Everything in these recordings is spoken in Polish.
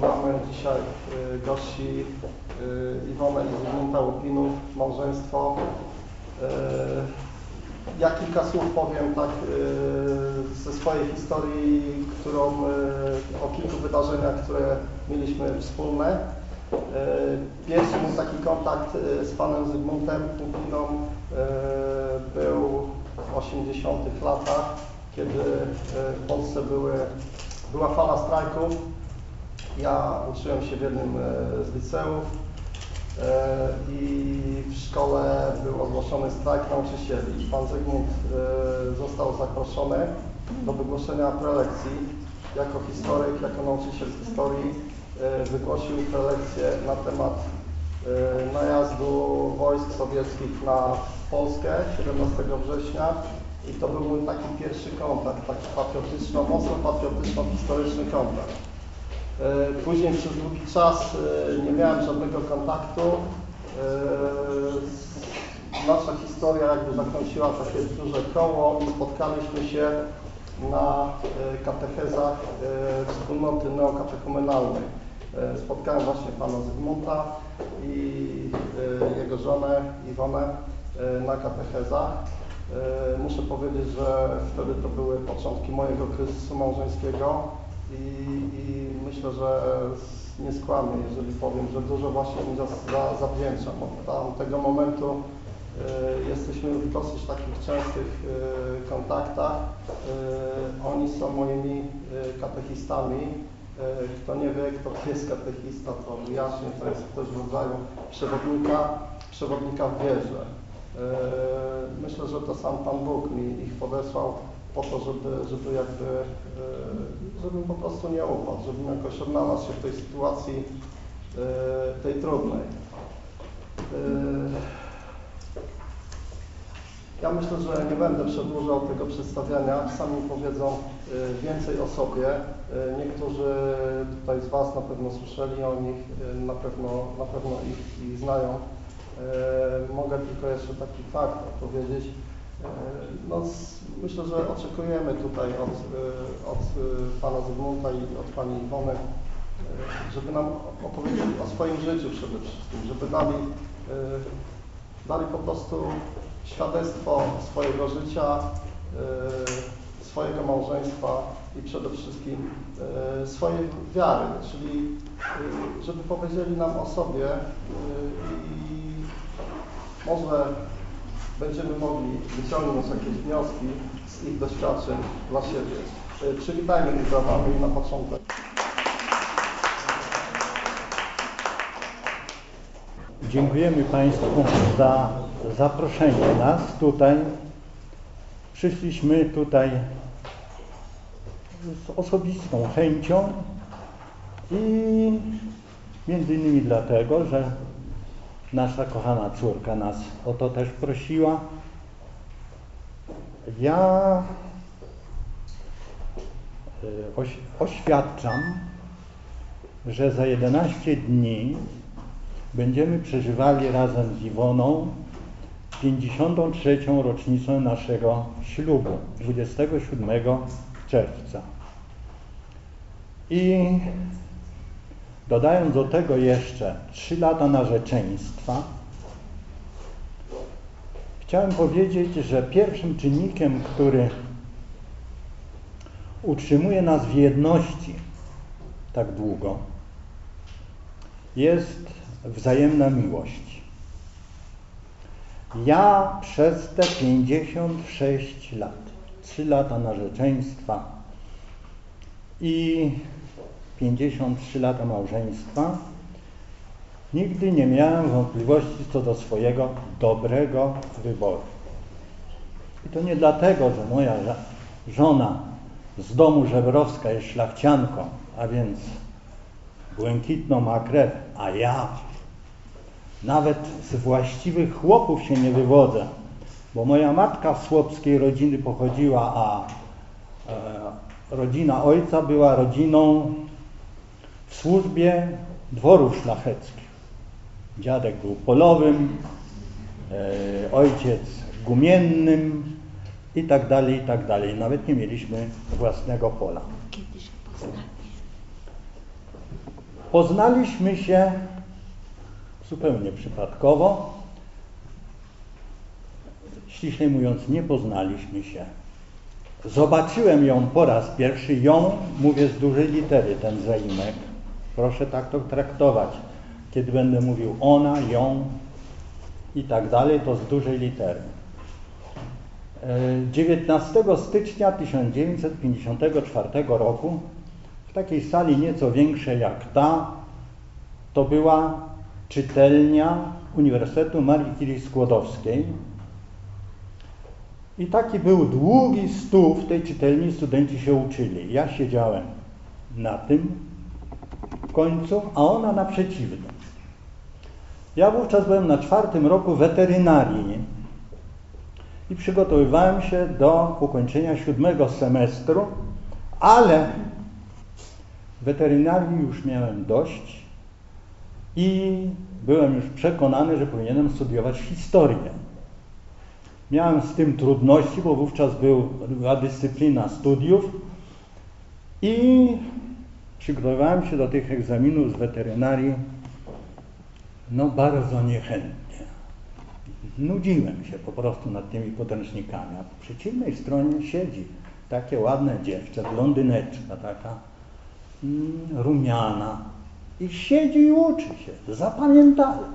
mamy dzisiaj y, gości y, Iwonę i Zygmunta Łupinów, małżeństwo. Y, Ja kilka słów powiem tak ze swojej historii, którą, o kilku wydarzeniach, które mieliśmy wspólne. Pierwszy mój taki kontakt z panem Zygmuntem Łupiną był w 80 latach, kiedy w Polsce były, była fala strajków. Ja uczyłem się w jednym e, z liceów e, i w szkole był ogłoszony strajk nauczycieli. Pan Zygmunt e, został zaproszony do wygłoszenia prelekcji. Jako historyk, jako nauczyciel historii e, wygłosił prelekcję na temat najazdu wojsk sowieckich na Polskę 17 września i to był mój taki pierwszy kontakt, taki patriotyczno, mocno patriotyczno-historyczny kontakt. E, Później przez długi czas e, nie miałem żadnego kontaktu. E, Nasza historia jakby zakończyła takie duże koło i spotkaliśmy się na katechezach wspólnoty neokatechumenalnej. Spotkałem właśnie pana Zygmunta i jego żonę Iwonę na katechezach. Muszę powiedzieć, że wtedy to były początki mojego kryzysu małżeńskiego i, i myślę, że nie skłamię, jeżeli powiem, że dużo właśnie mi za, za, zawdzięczam. Od tamtego momentu e, jesteśmy w dosyć takich częstych e, kontaktach. E, oni są moimi katechistami. Kto nie wie, kto to jest katechista, to wyjaśnię, to jest ktoś w rodzaju przewodnika, przewodnika w wierze. Myślę, że to sam Pan Bóg mi ich podesłał po to, żeby, żeby jakby, e, żebym po prostu nie upadł, żebym jakoś odnalazł się w tej sytuacji e, tej trudnej. E, Ja myślę, że nie będę przedłużał tego przedstawiania. Sami powiedzą więcej o sobie. Niektórzy tutaj z Was na pewno słyszeli o nich, na pewno, na pewno ich, ich znają. Mogę tylko jeszcze taki fakt powiedzieć. No, myślę, że oczekujemy tutaj od, e, od e, Pana Zygmunta i od Pani Iwony, e, żeby nam opowiedzieli o swoim życiu przede wszystkim, żeby e, dali po prostu świadectwo swojego życia, swojego małżeństwa i przede wszystkim swojej wiary, czyli żeby powiedzieli nam o sobie i może będziemy mogli wyciągnąć jakieś wnioski z ich doświadczeń dla siebie. E, Przywitajmy ich brawami na początek. Dziękujemy Państwu za zaproszenie nas tutaj. Przyszliśmy tutaj z osobistą chęcią i między innymi dlatego, że nasza kochana córka nas o to też prosiła. Ja oś, oświadczam, że za 11 dni będziemy przeżywali razem z Iwoną 53. rocznicę naszego ślubu 27 czerwca. I dodając do tego jeszcze 3 lata narzeczeństwa, chciałem powiedzieć, że pierwszym czynnikiem, który utrzymuje nas w jedności tak długo, jest wzajemna miłość. Ja przez te 56 lat, 3 lata narzeczeństwa i 53 lata małżeństwa, nigdy nie miałem wątpliwości co do swojego dobrego wyboru. I to nie dlatego, że moja żona z domu żebrowska jest szlachcianką, a więc błękitną ma krew, a ja nawet z właściwych chłopów się nie wywodzę, bo moja matka z chłopskiej rodziny pochodziła, a e, rodzina ojca była rodziną w służbie dworów szlacheckich. Dziadek był polowym, e, ojciec gumiennym i tak dalej, i tak dalej. Nawet nie mieliśmy własnego pola. Poznaliśmy się zupełnie przypadkowo. Ściślej mówiąc, nie poznaliśmy się. Zobaczyłem ją po raz pierwszy, ją, mówię z dużej litery ten zaimek. Proszę tak to traktować. Kiedy będę mówił ona, ją i tak dalej, to z dużej litery. 19 e, stycznia 1954 roku w takiej sali nieco większej jak ta, to była czytelnia Uniwersytetu Marii Curie Skłodowskiej. I taki był długi stół w tej czytelni, studenci się uczyli. Ja siedziałem na tym końcu, a ona na przeciwnym. Ja wówczas byłem na czwartym roku weterynarii i przygotowywałem się do ukończenia siódmego semestru, ale weterynarii już miałem dość i byłem już przekonany, że powinienem studiować historię. Miałem z tym trudności, bo wówczas była dyscyplina studiów i przygotowywałem się do tych egzaminów z weterynarii no bardzo niechętnie. Nudziłem się po prostu nad tymi podręcznikami, a po przeciwnej stronie siedzi takie ładne dziewczę, blondyneczka taka, mm, rumiana i siedzi i uczy się. Zapamiętałem.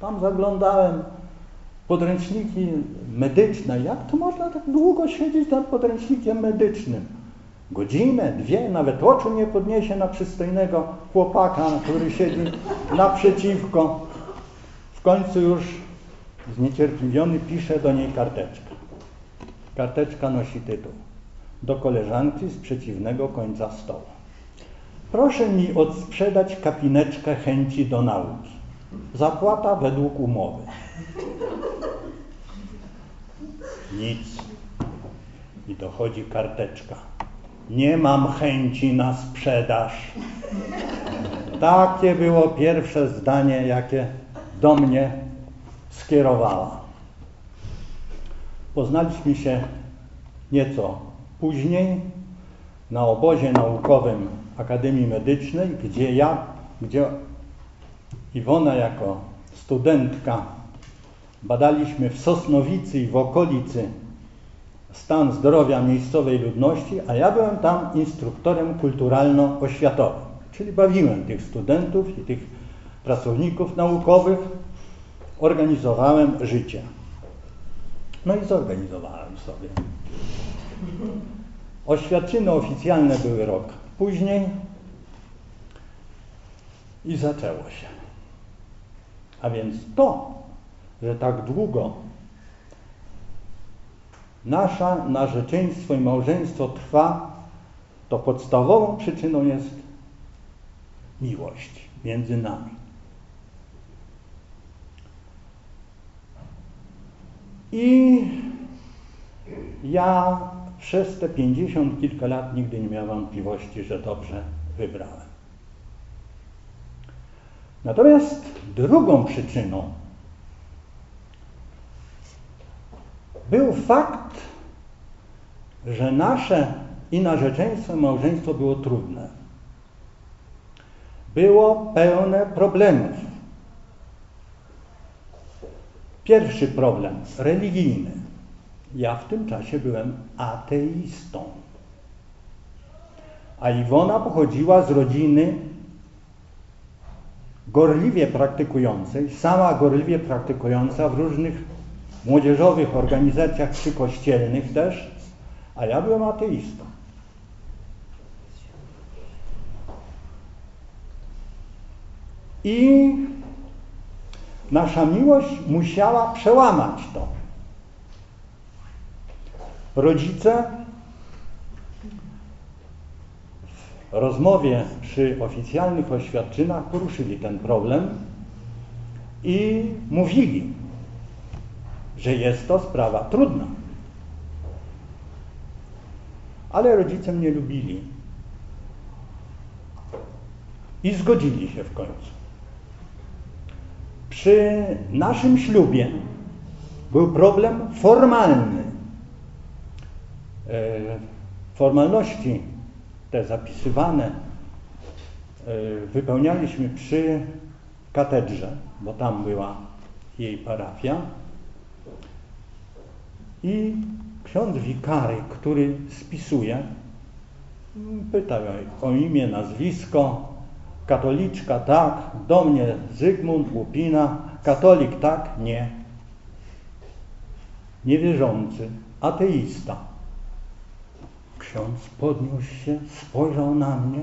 Tam zaglądałem podręczniki medyczne. Jak to można tak długo siedzieć nad podręcznikiem medycznym? Godzinę, dwie, nawet oczu nie podniesie na przystojnego chłopaka, który siedzi naprzeciwko. W końcu już Zniecierpliwiony pisze do niej karteczkę. Karteczka nosi tytuł. Do koleżanki z przeciwnego końca stołu. Proszę mi odsprzedać kapineczkę chęci do nauki. Zapłata według umowy. Nic. I dochodzi karteczka. Nie mam chęci na sprzedaż. Takie było pierwsze zdanie, jakie do mnie skierowała. Poznaliśmy się nieco później na obozie naukowym Akademii Medycznej, gdzie ja, gdzie Iwona jako studentka badaliśmy w Sosnowicy i w okolicy stan zdrowia miejscowej ludności, a ja byłem tam instruktorem kulturalno-oświatowym, czyli bawiłem tych studentów i tych pracowników naukowych organizowałem życie. No i zorganizowałem sobie. Oświadczyny oficjalne były rok później i zaczęło się. A więc to, że tak długo nasza narzeczeństwo i małżeństwo trwa, to podstawową przyczyną jest miłość między nami. I ja przez te pięćdziesiąt kilka lat nigdy nie miałem wątpliwości, że dobrze wybrałem. Natomiast drugą przyczyną był fakt, że nasze i narzeczeństwo małżeństwo było trudne. Było pełne problemów. Pierwszy problem religijny. Ja w tym czasie byłem ateistą. A Iwona pochodziła z rodziny gorliwie praktykującej, sama gorliwie praktykująca w różnych młodzieżowych organizacjach przykościelnych też, a ja byłem ateistą. I Nasza miłość musiała przełamać to. Rodzice w rozmowie przy oficjalnych oświadczynach poruszyli ten problem i mówili, że jest to sprawa trudna. Ale rodzice mnie lubili i zgodzili się w końcu. Przy naszym ślubie był problem formalny. E, formalności te zapisywane e, wypełnialiśmy przy katedrze, bo tam była jej parafia. I ksiądz wikary, który spisuje, pytał o imię, nazwisko, katoliczka tak, do mnie Zygmunt Łupina, katolik tak, nie. Niewierzący, ateista. Ksiądz podniósł się, spojrzał na mnie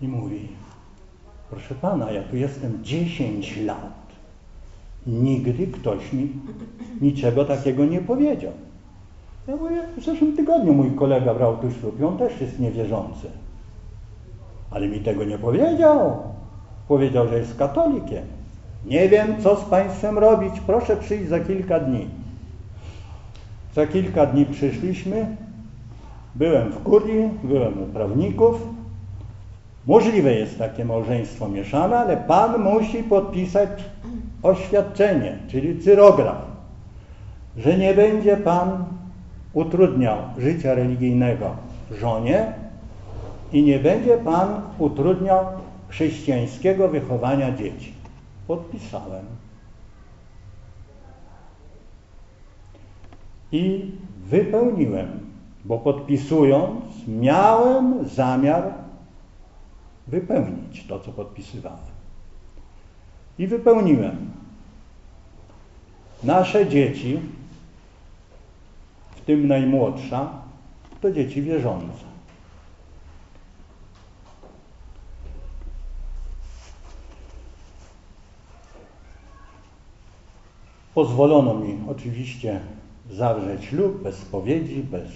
i mówi, proszę pana, ja tu jestem 10 lat. Nigdy ktoś mi niczego takiego nie powiedział. Ja mówię, w zeszłym tygodniu mój kolega brał tu ślub i on też jest niewierzący. Ale mi tego nie powiedział. Powiedział, że jest katolikiem. Nie wiem, co z państwem robić. Proszę przyjść za kilka dni. Za kilka dni przyszliśmy. Byłem w kurii, byłem u prawników. Możliwe jest takie małżeństwo mieszane, ale pan musi podpisać oświadczenie, czyli cyrograf, że nie będzie pan utrudniał życia religijnego żonie i nie będzie pan utrudniał chrześcijańskiego wychowania dzieci. Podpisałem. I wypełniłem, bo podpisując miałem zamiar wypełnić to, co podpisywałem. I wypełniłem. Nasze dzieci, w tym najmłodsza, to dzieci wierzące. Pozwolono mi oczywiście zawrzeć ślub bez spowiedzi, bez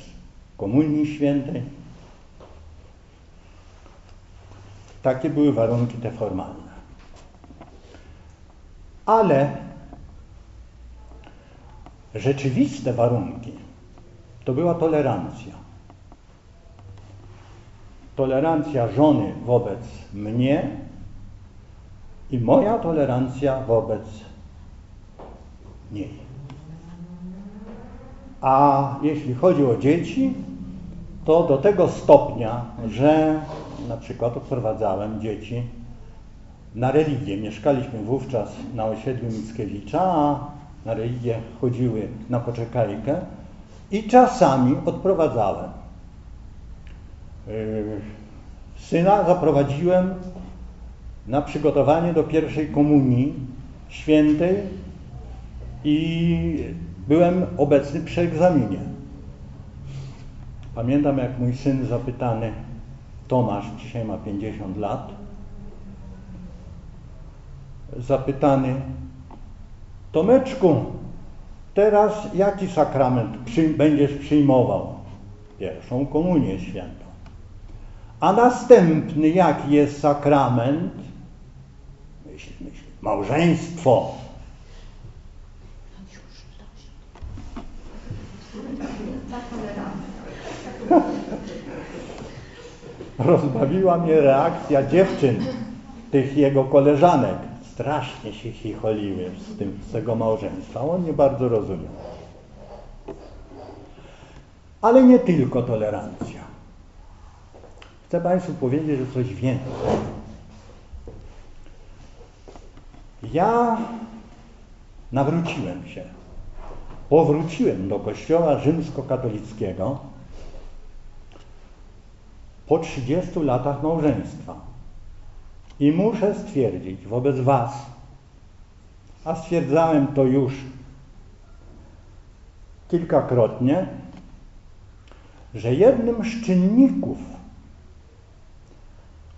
komunii świętej. Takie były warunki te formalne. Ale rzeczywiste warunki to była tolerancja. Tolerancja żony wobec mnie i moja tolerancja wobec niej. A jeśli chodzi o dzieci, to do tego stopnia, że na przykład odprowadzałem dzieci na religię. Mieszkaliśmy wówczas na osiedlu Mickiewicza, a na religię chodziły na poczekajkę i czasami odprowadzałem. Yy, syna zaprowadziłem na przygotowanie do pierwszej komunii świętej i byłem obecny przy egzaminie. Pamiętam, jak mój syn zapytany, Tomasz, dzisiaj ma 50 lat, zapytany, Tomeczku, teraz jaki sakrament przy, będziesz przyjmował? Pierwszą komunię świętą. A następny jaki jest sakrament? Myśl, myśl, małżeństwo. Rozbawiła mnie reakcja dziewczyn, tych jego koleżanek. Strasznie się chicholiły z, tym, z tego małżeństwa. On nie bardzo rozumiał. Ale nie tylko tolerancja. Chcę Państwu powiedzieć, że coś więcej. Ja nawróciłem się. Powróciłem do kościoła rzymskokatolickiego po 30 latach małżeństwa. I muszę stwierdzić wobec Was, a stwierdzałem to już kilkakrotnie, że jednym z czynników,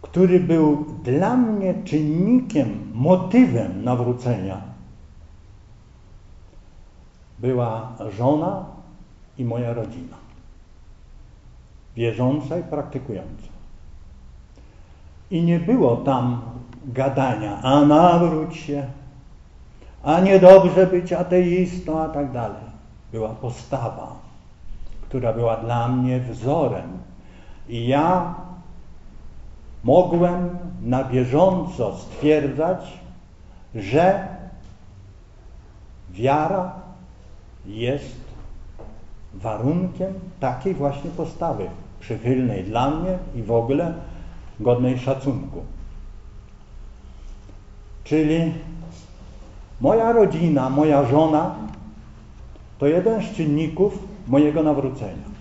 który był dla mnie czynnikiem, motywem nawrócenia, była żona i moja rodzina wierząca i praktykująca. I nie było tam gadania, a nawróć się, a niedobrze być ateistą, a tak dalej. Była postawa, która była dla mnie wzorem. I ja mogłem na bieżąco stwierdzać, że wiara jest warunkiem takiej właśnie postawy przychylnej dla mnie i w ogóle godnej szacunku. Czyli moja rodzina, moja żona to jeden z czynników mojego nawrócenia.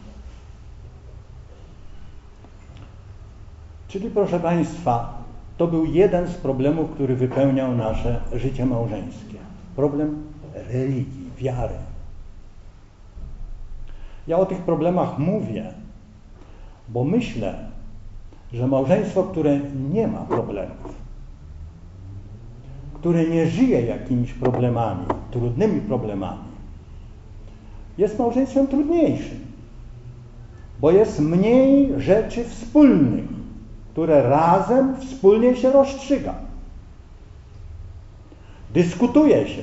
Czyli proszę Państwa, to był jeden z problemów, który wypełniał nasze życie małżeńskie. Problem religii, wiary. Ja o tych problemach mówię, bo myślę, że małżeństwo, które nie ma problemów, które nie żyje jakimiś problemami, trudnymi problemami, jest małżeństwem trudniejszym, bo jest mniej rzeczy wspólnych, które razem wspólnie się rozstrzyga. Dyskutuje się.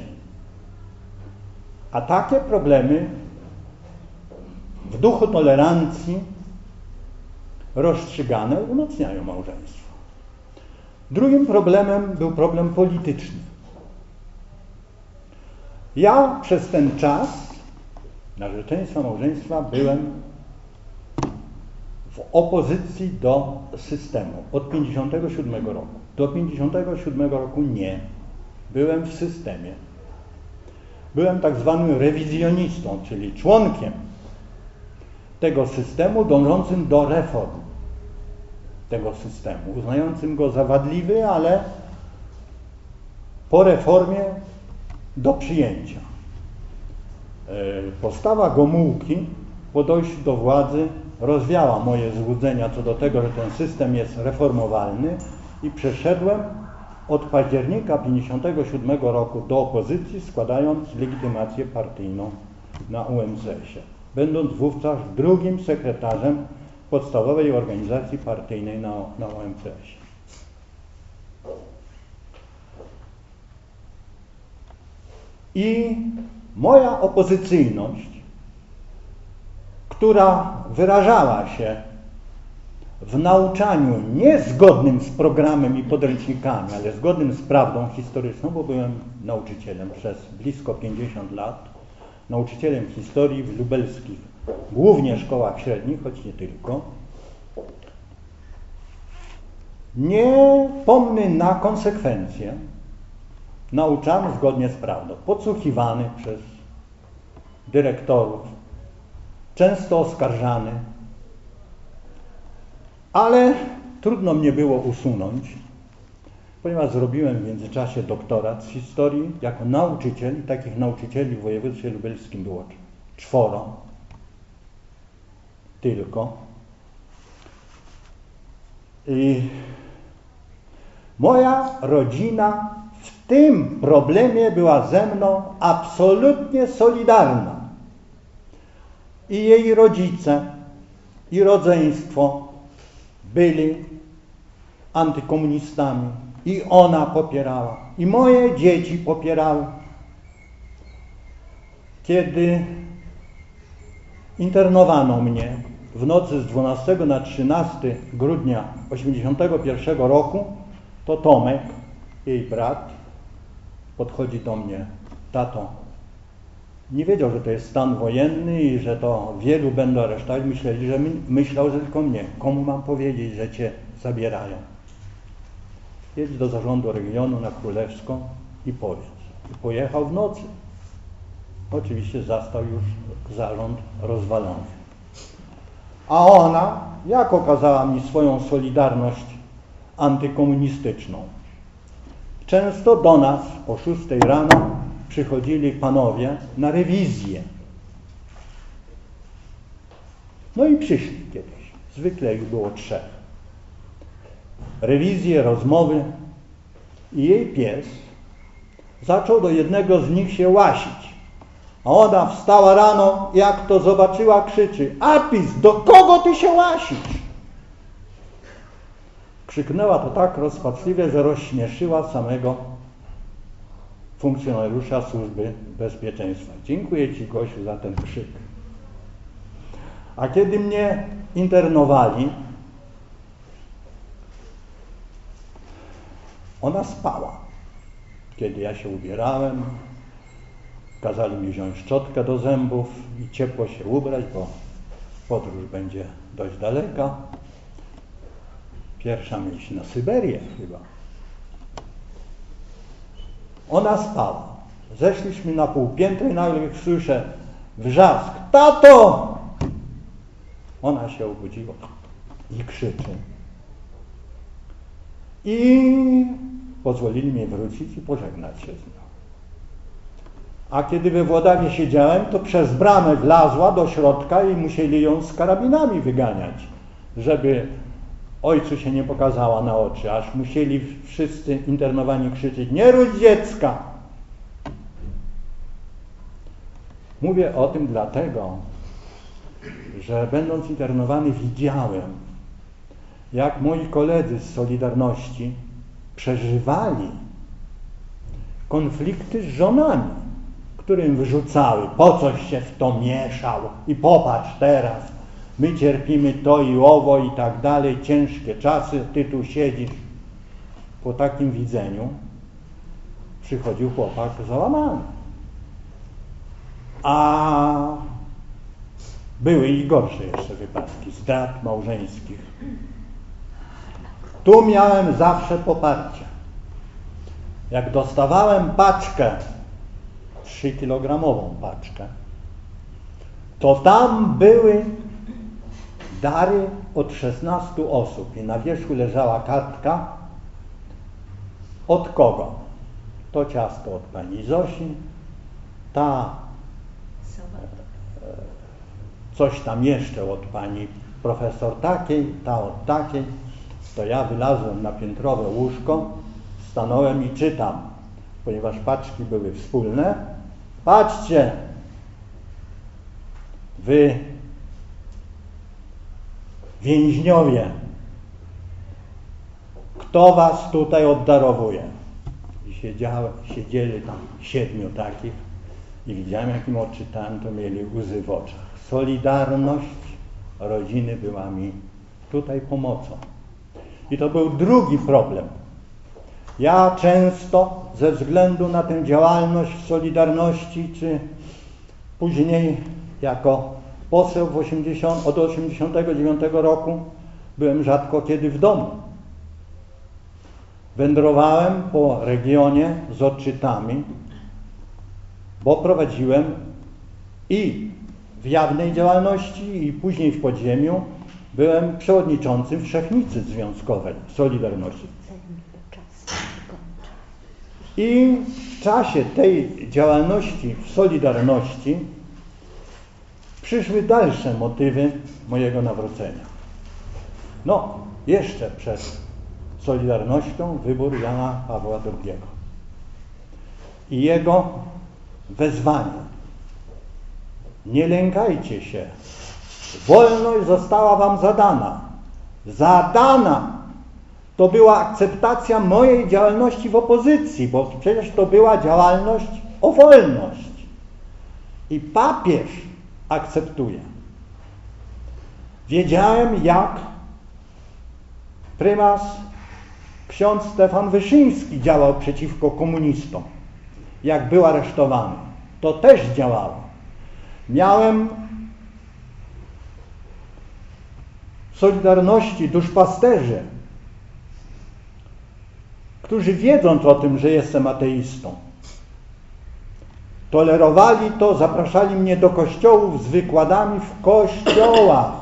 A takie problemy w duchu tolerancji rozstrzygane umacniają małżeństwo. Drugim problemem był problem polityczny. Ja przez ten czas narzeczeństwa małżeństwa byłem w opozycji do systemu od 57 roku. Do 57 roku nie. Byłem w systemie. Byłem tak zwanym rewizjonistą, czyli członkiem tego systemu dążącym do reform. Tego systemu, uznającym go za wadliwy, ale po reformie do przyjęcia. E, postawa Gomułki po dojściu do władzy rozwiała moje złudzenia co do tego, że ten system jest reformowalny i przeszedłem od października 1957 roku do opozycji, składając legitymację partyjną na UMCS-ie, będąc wówczas drugim sekretarzem podstawowej organizacji partyjnej na, na UMCS-ie. I moja opozycyjność która wyrażała się w nauczaniu niezgodnym z programem i podręcznikami, ale zgodnym z prawdą historyczną, bo byłem nauczycielem przez blisko 50 lat, nauczycielem historii w lubelskich, głównie szkołach średnich, choć nie tylko. Nie pomny na konsekwencje, nauczany zgodnie z prawdą, podsłuchiwany przez dyrektorów, często oskarżany, ale trudno mnie było usunąć, ponieważ zrobiłem w międzyczasie doktorat z historii jako nauczyciel i takich nauczycieli w województwie lubelskim było czworo. Tylko. I moja rodzina w tym problemie była ze mną absolutnie solidarna. I jej rodzice i rodzeństwo byli antykomunistami i ona popierała i moje dzieci popierały. Kiedy internowano mnie w nocy z 12 na 13 grudnia 1981 roku, to Tomek, jej brat, podchodzi do mnie, tato, nie wiedział, że to jest stan wojenny i że to wielu będą aresztować. Myśleli, że my, myślał, że tylko mnie. Komu mam powiedzieć, że cię zabierają? Jedź do zarządu regionu na Królewską i powiedz. I pojechał w nocy. Oczywiście zastał już zarząd rozwalony. A ona, jak okazała mi swoją solidarność antykomunistyczną? Często do nas po szóstej rano przychodzili panowie na rewizję. No i przyszli kiedyś. Zwykle ich było trzech. Rewizje, rozmowy i jej pies zaczął do jednego z nich się łasić. A ona wstała rano, jak to zobaczyła, krzyczy Apis, do kogo ty się łasisz? Krzyknęła to tak rozpaczliwie, że rozśmieszyła samego funkcjonariusza Służby Bezpieczeństwa. Dziękuję Ci, Gosiu, za ten krzyk. A kiedy mnie internowali, ona spała. Kiedy ja się ubierałem, kazali mi wziąć szczotkę do zębów i ciepło się ubrać, bo podróż będzie dość daleka. Pierwsza myśl na Syberię chyba. Ona spała. Zeszliśmy na półpiętro i nagle słyszę wrzask. Tato! Ona się obudziła i krzyczy. I pozwolili mi wrócić i pożegnać się z nią. A kiedy we Włodawie siedziałem, to przez bramę wlazła do środka i musieli ją z karabinami wyganiać, żeby ojcu się nie pokazała na oczy, aż musieli wszyscy internowani krzyczeć, nie ródź dziecka! Mówię o tym dlatego, że będąc internowany widziałem, jak moi koledzy z Solidarności przeżywali konflikty z żonami, którym wyrzucały, po coś się w to mieszał i popatrz teraz, my cierpimy to i owo i tak dalej, ciężkie czasy, ty tu siedzisz. Po takim widzeniu przychodził chłopak załamany. A były i gorsze jeszcze wypadki, zdrad małżeńskich. Tu miałem zawsze poparcie. Jak dostawałem paczkę, 3-kilogramową paczkę, to tam były dary od 16 osób i na wierzchu leżała kartka od kogo? To ciasto od pani Zosi, ta coś tam jeszcze od pani profesor takiej, ta od takiej, to ja wylazłem na piętrowe łóżko, stanąłem i czytam, ponieważ paczki były wspólne. Patrzcie, wy więźniowie, kto was tutaj oddarowuje? I siedzieli tam siedmiu takich i widziałem, jak im odczytałem, to mieli łzy w oczach. Solidarność rodziny była mi tutaj pomocą. I to był drugi problem. Ja często ze względu na tę działalność w Solidarności, czy później jako poseł w 80, od 89 roku byłem rzadko kiedy w domu. Wędrowałem po regionie z odczytami, bo prowadziłem i w jawnej działalności i później w podziemiu byłem przewodniczącym Wszechnicy Związkowej Solidarności. I w czasie tej działalności w Solidarności przyszły dalsze motywy mojego nawrócenia. No, jeszcze przed Solidarnością wybór Jana Pawła II i jego wezwanie. Nie lękajcie się. Wolność została wam zadana. Zadana! To była akceptacja mojej działalności w opozycji, bo przecież to była działalność o wolność. I papież akceptuje. Wiedziałem, jak prymas ksiądz Stefan Wyszyński działał przeciwko komunistom, jak był aresztowany. To też działało. Miałem w Solidarności duszpasterzy, którzy wiedząc o tym, że jestem ateistą, tolerowali to, zapraszali mnie do kościołów z wykładami w kościołach.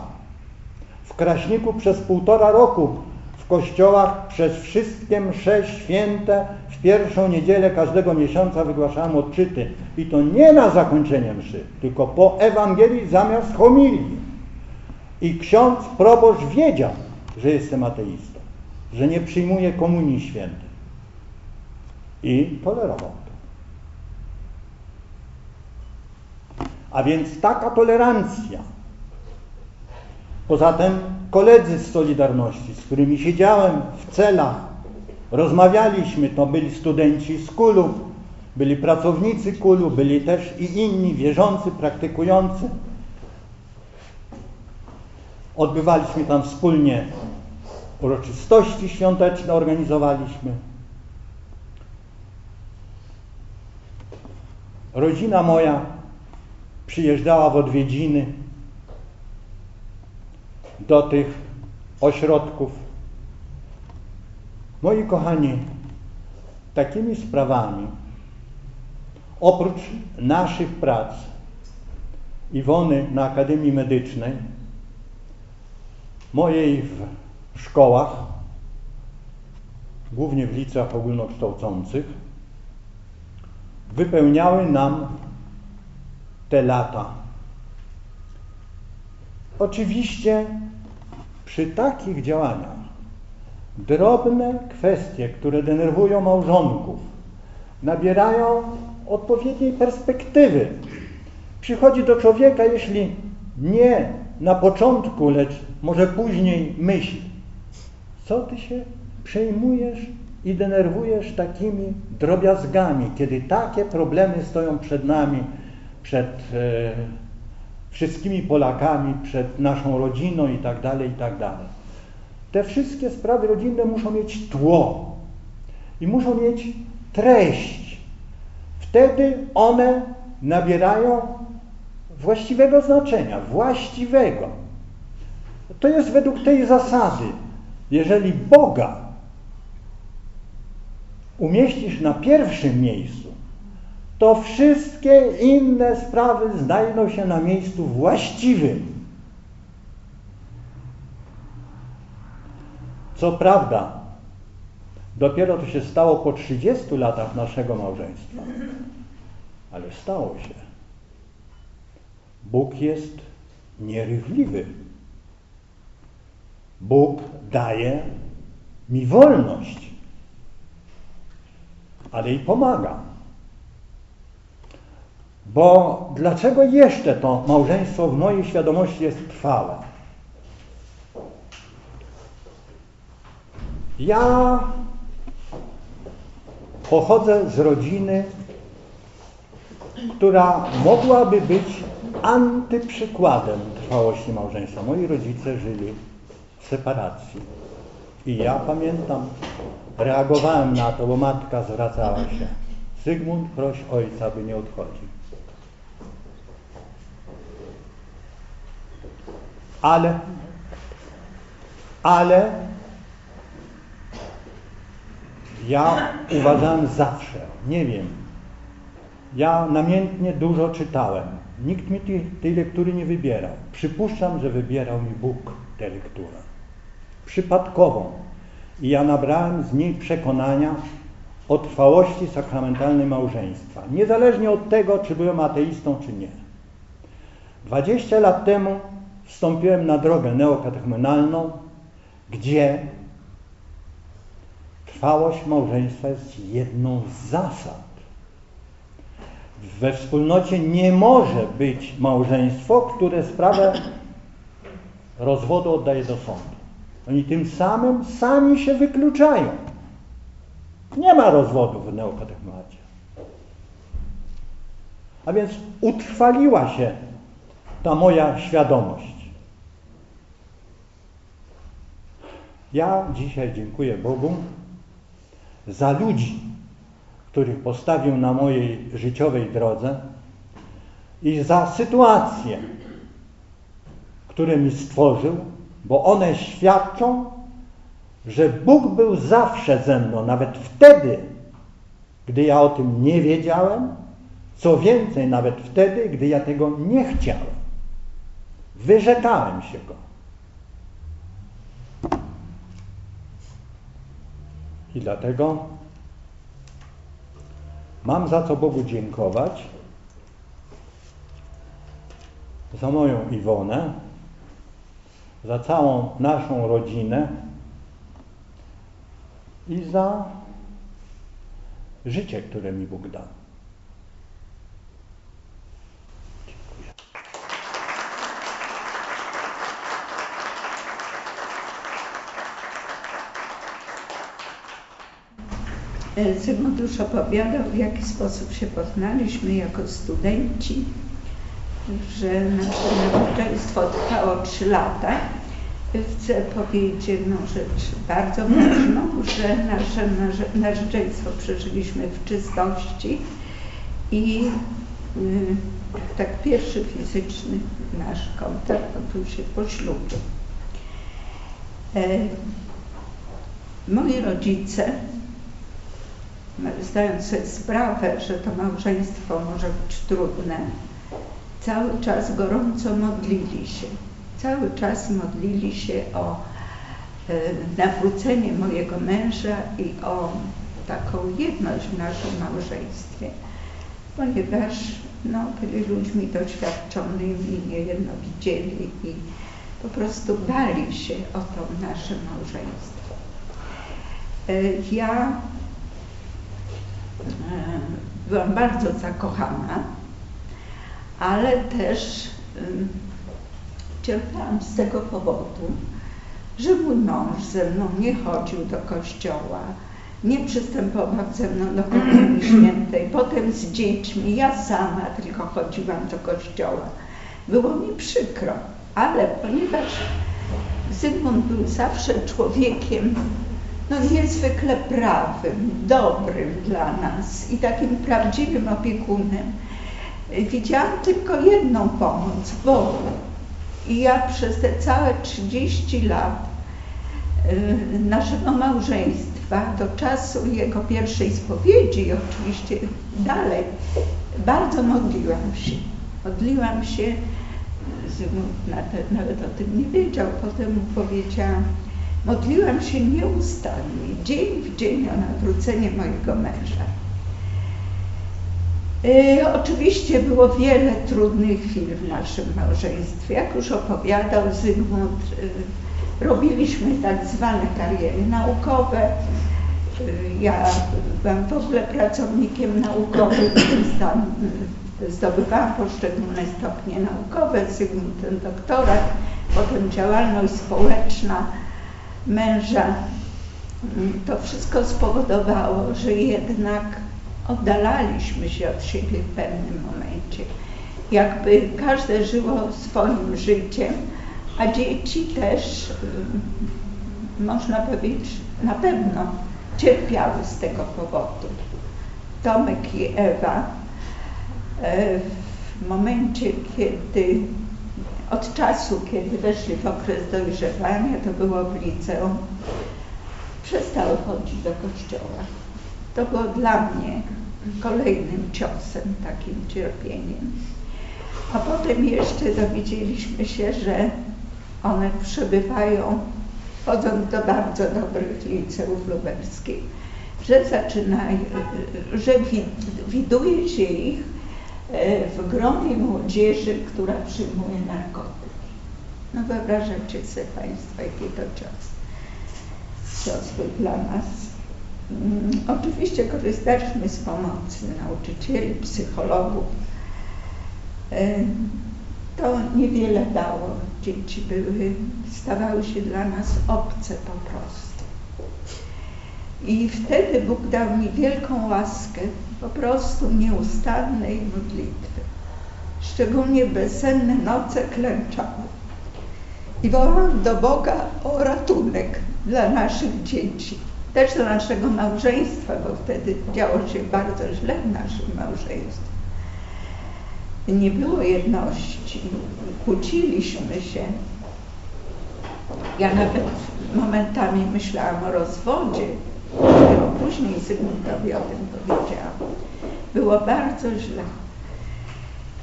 W Kraśniku przez półtora roku w kościołach przez wszystkie msze święte w pierwszą niedzielę każdego miesiąca wygłaszałem odczyty. I to nie na zakończenie mszy, tylko po Ewangelii zamiast homilii. I ksiądz proboszcz wiedział, że jestem ateistą, że nie przyjmuję komunii świętej. I tolerował. A więc taka tolerancja. Poza tym koledzy z Solidarności, z którymi siedziałem w celach, rozmawialiśmy, to byli studenci z Kulu, byli pracownicy Kulu, byli też i inni wierzący, praktykujący. Odbywaliśmy tam wspólnie uroczystości świąteczne, organizowaliśmy. Rodzina moja przyjeżdżała w odwiedziny do tych ośrodków Moi kochani, takimi sprawami, oprócz naszych prac Iwony na Akademii Medycznej, mojej w szkołach, głównie w liceach ogólnokształcących, wypełniały nam te lata. Oczywiście przy takich działaniach drobne kwestie, które denerwują małżonków, nabierają odpowiedniej perspektywy. Przychodzi do człowieka, jeśli nie na początku, lecz może później myśl, co ty się przejmujesz i denerwujesz takimi drobiazgami, kiedy takie problemy stoją przed nami, przed e, wszystkimi Polakami, przed naszą rodziną i tak dalej, i tak dalej. Te wszystkie sprawy rodzinne muszą mieć tło i muszą mieć treść. Wtedy one nabierają właściwego znaczenia, właściwego. To jest według tej zasady. Jeżeli Boga umieścisz na pierwszym miejscu, to wszystkie inne sprawy znajdą się na miejscu właściwym. Co prawda, dopiero to się stało po 30 latach naszego małżeństwa, ale stało się. Bóg jest nierychliwy. Bóg daje mi wolność, ale i pomaga. Bo dlaczego jeszcze to małżeństwo w mojej świadomości jest trwałe? Ja pochodzę z rodziny, która mogłaby być antyprzykładem trwałości małżeństwa. Moi rodzice żyli separacji. I ja pamiętam, reagowałem na to, bo matka zwracała się. Zygmunt, proś ojca, by nie odchodził. Ale, ale ja uważałem zawsze, nie wiem, ja namiętnie dużo czytałem. Nikt mi tej, tej lektury nie wybierał. Przypuszczam, że wybierał mi Bóg tę lekturę. Przypadkową. I ja nabrałem z niej przekonania o trwałości sakramentalnej małżeństwa. Niezależnie od tego, czy byłem ateistą, czy nie. 20 lat temu wstąpiłem na drogę neokatechumenalną, gdzie trwałość małżeństwa jest jedną z zasad. We wspólnocie nie może być małżeństwo, które sprawę rozwodu oddaje do sądu. Oni tym samym sami się wykluczają. Nie ma rozwodu w neokatechumenacie. A więc utrwaliła się ta moja świadomość. Ja dzisiaj dziękuję Bogu za ludzi, których postawił na mojej życiowej drodze i za sytuacje, które mi stworzył, bo one świadczą, że Bóg był zawsze ze mną, nawet wtedy, gdy ja o tym nie wiedziałem, co więcej, nawet wtedy, gdy ja tego nie chciałem. Wyrzekałem się Go. I dlatego mam za co Bogu dziękować za moją Iwonę, za całą naszą rodzinę i za życie, które mi Bóg dał. Zygmunt już opowiadał, w jaki sposób się poznaliśmy jako studenci, że nasze narzeczeństwo trwało trzy lata. Chcę powiedzieć jedną rzecz bardzo ważną, że nasze narzeczeństwo przeżyliśmy w czystości i y, tak pierwszy fizyczny nasz kontakt odbył się po ślubie. E, Moi rodzice, zdając sobie sprawę, że to małżeństwo może być trudne, cały czas gorąco modlili się. Cały czas modlili się o e, nawrócenie mojego męża i o taką jedność w naszym małżeństwie, ponieważ no, byli ludźmi doświadczonymi, niejedno widzieli i po prostu bali się o to nasze małżeństwo. E, ja e, byłam bardzo zakochana, ale też cierpiałam z tego powodu, że mój mąż ze mną nie chodził do kościoła, nie przystępował ze mną do komunii świętej. Potem z dziećmi, ja sama tylko chodziłam do kościoła. Było mi przykro, ale ponieważ Zygmunt był zawsze człowiekiem no niezwykle prawym, dobrym dla nas i takim prawdziwym opiekunem, widziałam tylko jedną pomoc, Bogu. I ja przez te całe 30 lat y, naszego małżeństwa, do czasu jego pierwszej spowiedzi i oczywiście dalej, bardzo modliłam się. Modliłam się, nawet o tym nie wiedział, potem mu powiedziałam, modliłam się nieustannie, dzień w dzień o nawrócenie mojego męża. Y, oczywiście było wiele trudnych chwil w naszym małżeństwie. Jak już opowiadał Zygmunt, y, robiliśmy tak zwane kariery naukowe. Y, ja byłam w ogóle pracownikiem naukowym, zdobywałam poszczególne stopnie naukowe, Zygmunt ten doktorat, potem działalność społeczna męża. To wszystko spowodowało, że jednak oddalaliśmy się od siebie w pewnym momencie. Jakby każde żyło swoim życiem, a dzieci też, y, można powiedzieć, na pewno cierpiały z tego powodu. Tomek i Ewa e, w momencie, kiedy od czasu, kiedy weszli w okres dojrzewania, to było w liceum, przestały chodzić do kościoła. To było dla mnie kolejnym ciosem, takim cierpieniem. A potem jeszcze dowiedzieliśmy się, że one przebywają, chodząc do bardzo dobrych liceów lubelskich, że zaczynają, że widuje się ich e, w gronie młodzieży, która przyjmuje narkotyki. No wyobrażacie sobie Państwo, jaki to cios. Cios był dla nas oczywiście korzystaliśmy z pomocy nauczycieli, psychologów. To niewiele dało. Dzieci były, stawały się dla nas obce po prostu. I wtedy Bóg dał mi wielką łaskę po prostu nieustannej modlitwy. Szczególnie bezsenne noce klęczały. I wołałam do Boga o ratunek dla naszych dzieci też do naszego małżeństwa, bo wtedy działo się bardzo źle w naszym małżeństwie. Nie było jedności, kłóciliśmy się. Ja nawet momentami myślałam o rozwodzie, dopiero później Zygmuntowi o tym powiedziałam. Było bardzo źle.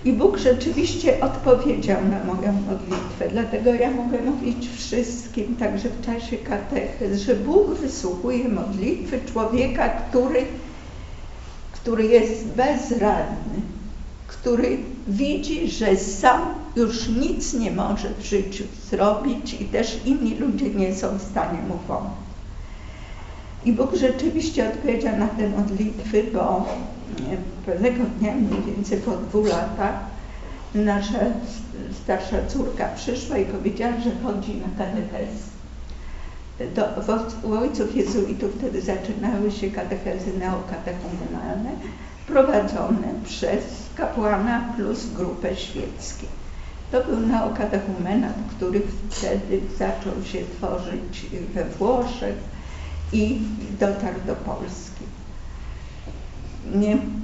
I Bóg rzeczywiście odpowiedział na moją modlitwę. Dlatego ja mogę mówić wszystkim, także w czasie katechez, że Bóg wysłuchuje modlitwy człowieka, który, który jest bezradny, który widzi, że sam już nic nie może w życiu zrobić i też inni ludzie nie są w stanie mu pomóc. I Bóg rzeczywiście odpowiedział na te modlitwy, bo pewnego dnia, mniej więcej po dwóch latach, nasza starsza córka przyszła i powiedziała, że chodzi na katechezę. Do, u ojców jezuitów wtedy zaczynały się katechezy neokatechumenalne prowadzone przez kapłana plus grupę świecką. To był neokatechumenat, który wtedy zaczął się tworzyć we Włoszech i dotarł do Polski.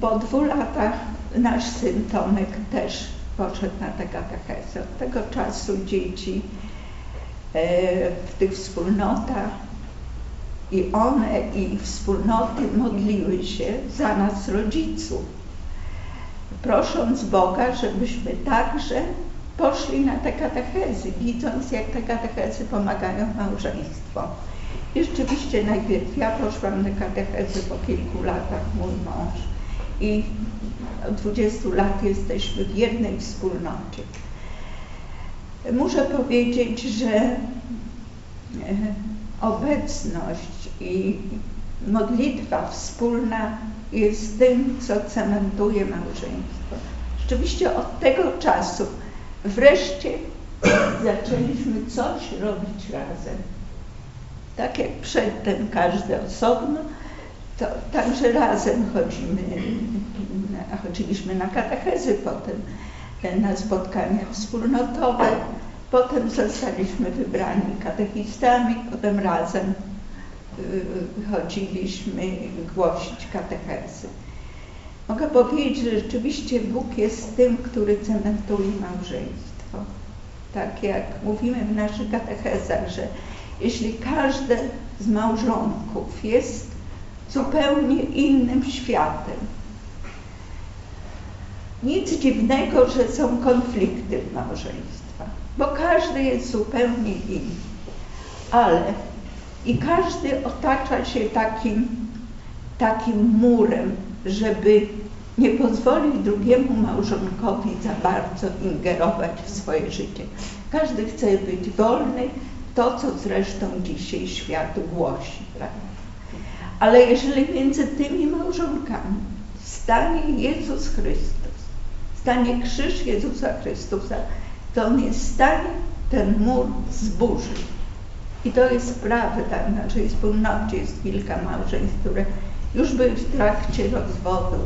Po dwóch latach nasz syn Tomek też poszedł na tę katechezę. Od tego czasu dzieci e, w tych wspólnotach I one i wspólnoty modliły się za nas, rodziców, prosząc Boga, żebyśmy także poszli na te katechezy, widząc jak te katechezy pomagają małżeństwom. I rzeczywiście najpierw ja poszłam na katechezy po kilku latach, mój mąż. I od 20 lat jesteśmy w jednej wspólnocie. Muszę powiedzieć, że e, obecność i modlitwa wspólna jest tym, co cementuje małżeństwo. Rzeczywiście od tego czasu wreszcie zaczęliśmy coś robić razem. Tak jak przedtem każdy osobno, to także razem chodzimy, chodziliśmy na katechezy, potem na spotkania wspólnotowe, potem zostaliśmy wybrani katechistami, potem razem y, chodziliśmy głosić katechezy. Mogę powiedzieć, że rzeczywiście Bóg jest tym, który cementuje małżeństwo. Tak jak mówimy w naszych katechezach, że jeśli każdy z małżonków jest zupełnie innym światem, nic dziwnego, że są konflikty w małżeństwach, bo każdy jest zupełnie inny. Ale i każdy otacza się takim, takim murem, żeby nie pozwolić drugiemu małżonkowi za bardzo ingerować w swoje życie. Każdy chce być wolny, to co zresztą dzisiaj świat głosi. Prawda? Ale jeżeli między tymi małżonkami stanie Jezus Chrystus, stanie krzyż Jezusa Chrystusa, to on jest w stanie ten mur zburzyć. I to jest prawda, w naszej wspólnocie jest kilka małżeństw, które już były w trakcie rozwodu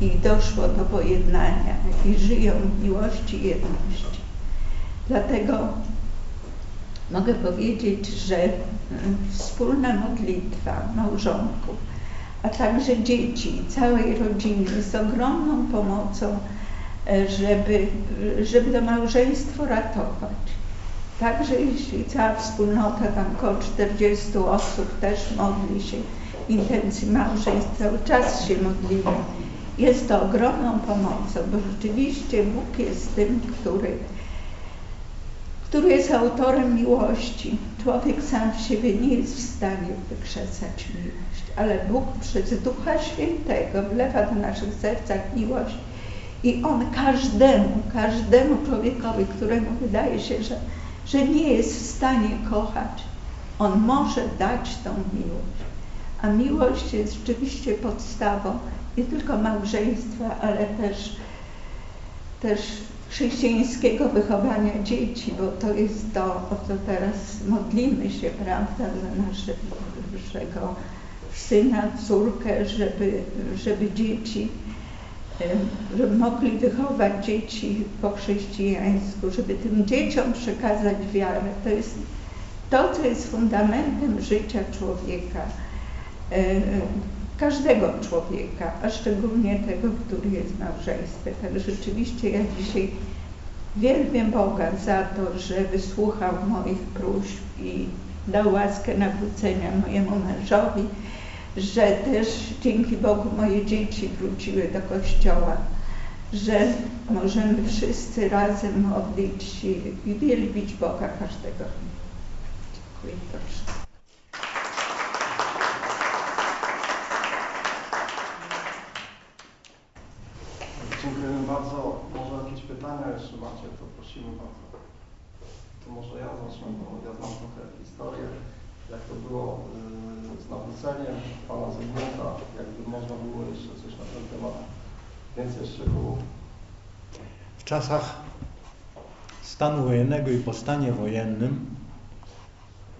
i doszło do pojednania i żyją w miłości i jedności. Dlatego mogę powiedzieć, że mm, wspólna modlitwa małżonków, a także dzieci, całej rodziny jest ogromną pomocą, e, żeby, żeby to małżeństwo ratować. Także jeśli cała wspólnota, tam około 40 osób też modli się intencji małżeństw, cały czas się modlimy, jest to ogromną pomocą, bo rzeczywiście Bóg jest tym, który który jest autorem miłości. Człowiek sam w siebie nie jest w stanie wykrzesać miłość, ale Bóg przez Ducha Świętego wlewa do naszych sercach miłość i On każdemu, każdemu człowiekowi, któremu wydaje się, że, że nie jest w stanie kochać, On może dać tą miłość. A miłość jest rzeczywiście podstawą nie tylko małżeństwa, ale też, też chrześcijańskiego wychowania dzieci, bo to jest to, o co teraz modlimy się, prawda, za naszego syna, córkę, żeby, żeby dzieci, żeby mogli wychować dzieci po chrześcijańsku, żeby tym dzieciom przekazać wiarę. To jest to, co jest fundamentem życia człowieka każdego człowieka, a szczególnie tego, który jest w małżeństwie. Tak rzeczywiście ja dzisiaj wielbię Boga za to, że wysłuchał moich próśb i dał łaskę nawrócenia mojemu mężowi, że też dzięki Bogu moje dzieci wróciły do kościoła, że możemy wszyscy razem modlić i wielbić Boga każdego. Dziękuję proszę. Dziękujemy bardzo. Może jakieś pytania jeszcze macie, to prosimy bardzo. To może ja zacznę, bo ja znam trochę historię, jak to było yy, z nawróceniem Pana Zygmunta, jakby można było jeszcze coś na ten temat, więcej szczegółów. W czasach stanu wojennego i po stanie wojennym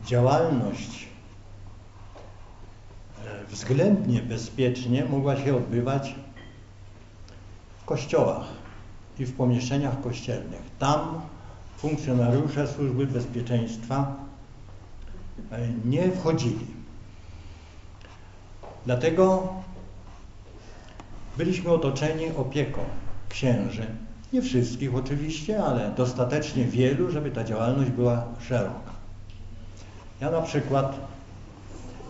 działalność e, względnie bezpiecznie mogła się odbywać kościołach i w pomieszczeniach kościelnych. Tam funkcjonariusze służby bezpieczeństwa e, nie wchodzili. Dlatego byliśmy otoczeni opieką księży. Nie wszystkich oczywiście, ale dostatecznie wielu, żeby ta działalność była szeroka. Ja na przykład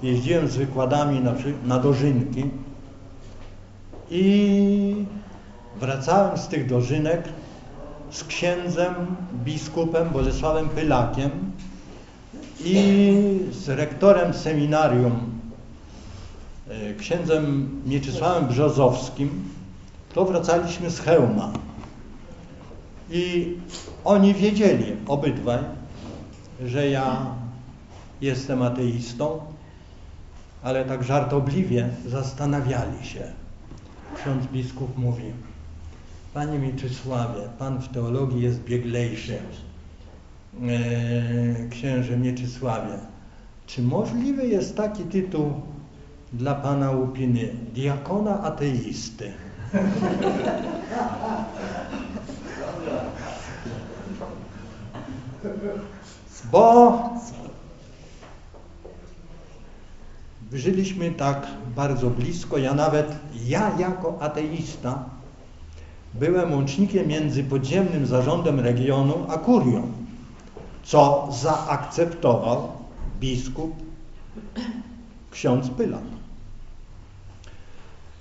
jeździłem z wykładami na, na dożynki i wracałem z tych dożynek z księdzem, biskupem Bolesławem Pylakiem i z rektorem seminarium, e, księdzem Mieczysławem Brzozowskim, to wracaliśmy z Chełma. I oni wiedzieli, obydwaj, że ja jestem ateistą, ale tak żartobliwie zastanawiali się. Ksiądz biskup mówi, Panie Mieczysławie, Pan w teologii jest bieglejszy. Eee, księże Mieczysławie, czy możliwy jest taki tytuł dla Pana Łupiny, diakona ateisty? Bo żyliśmy tak bardzo blisko, ja nawet, ja jako ateista byłem łącznikiem między podziemnym zarządem regionu a kurią, co zaakceptował biskup ksiądz Pylan.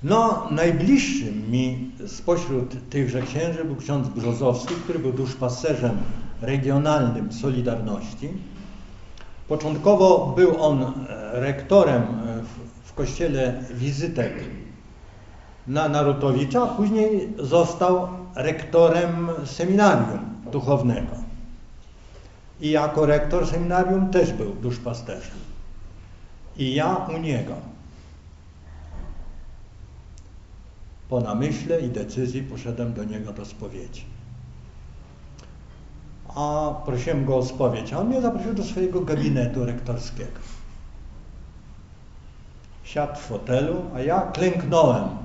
No, najbliższym mi spośród tychże księży był ksiądz Brzozowski, który był duszpasterzem regionalnym Solidarności. Początkowo był on e, rektorem e, w, w kościele Wizytek na Narutowicza, a później został rektorem seminarium duchownego. I jako rektor seminarium też był duszpasterzem. I ja u niego. Po namyśle i decyzji poszedłem do niego do spowiedzi. A prosiłem go o spowiedź, a on mnie zaprosił do swojego gabinetu rektorskiego. Siadł w fotelu, a ja klęknąłem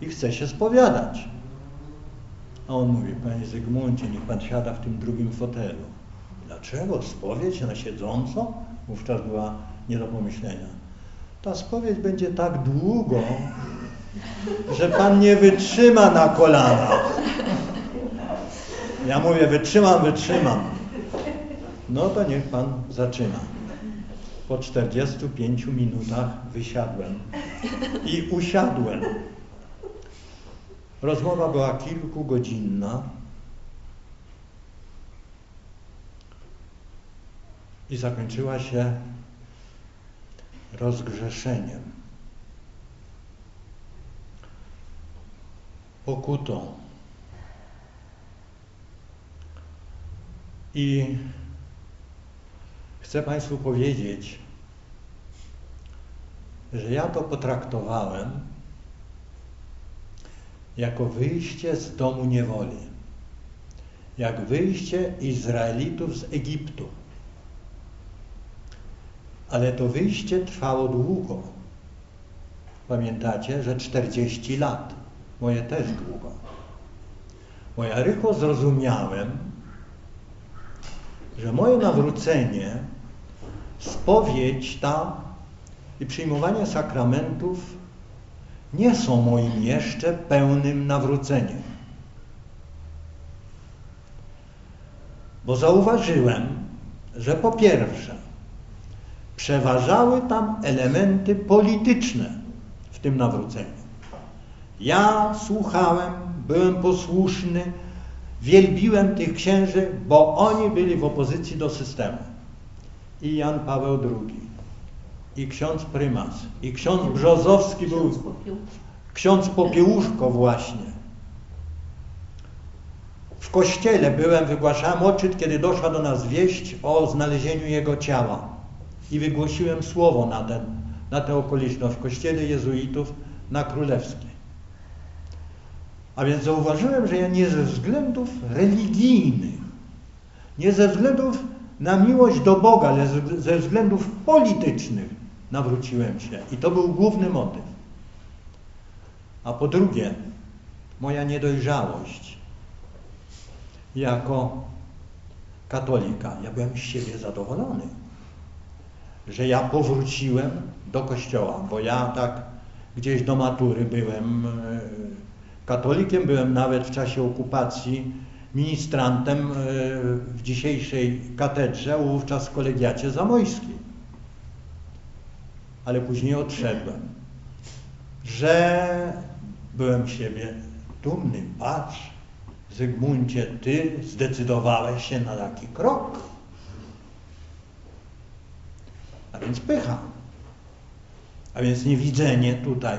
i chcę się spowiadać. A on mówi, panie Zygmuncie, niech pan siada w tym drugim fotelu. Dlaczego? Spowiedź na siedząco? Wówczas była nie do pomyślenia. Ta spowiedź będzie tak długo, że pan nie wytrzyma na kolanach. Ja mówię, wytrzymam, wytrzymam. No to niech pan zaczyna. Po 45 minutach wysiadłem i usiadłem. Rozmowa była kilkugodzinna i zakończyła się rozgrzeszeniem, pokutą. I chcę Państwu powiedzieć, że ja to potraktowałem jako wyjście z domu niewoli, jak wyjście Izraelitów z Egiptu. Ale to wyjście trwało długo. Pamiętacie, że 40 lat. Moje też długo. Bo ja rychło zrozumiałem, że moje nawrócenie, spowiedź ta i przyjmowanie sakramentów nie są moim jeszcze pełnym nawróceniem. Bo zauważyłem, że po pierwsze, przeważały tam elementy polityczne w tym nawróceniu. Ja słuchałem, byłem posłuszny, wielbiłem tych księży, bo oni byli w opozycji do systemu. I Jan Paweł II, i ksiądz prymas, i ksiądz Brzozowski był, ksiądz Popiełuszko właśnie. W kościele byłem, wygłaszałem odczyt, kiedy doszła do nas wieść o znalezieniu jego ciała. I wygłosiłem słowo na, ten, na tę okoliczność w kościele jezuitów na Królewskiej. A więc zauważyłem, że ja nie ze względów religijnych, nie ze względów na miłość do Boga, ale ze względów politycznych nawróciłem się. I to był główny motyw. A po drugie, moja niedojrzałość jako katolika. Ja byłem z siebie zadowolony, że ja powróciłem do kościoła, bo ja tak gdzieś do matury byłem e, katolikiem, byłem nawet w czasie okupacji ministrantem e, w dzisiejszej katedrze, wówczas w kolegiacie zamojskiej. Ale później odszedłem. Że byłem siebie dumny. Patrz, Zygmuncie, ty zdecydowałeś się na taki krok. A więc pycha. A więc niewidzenie tutaj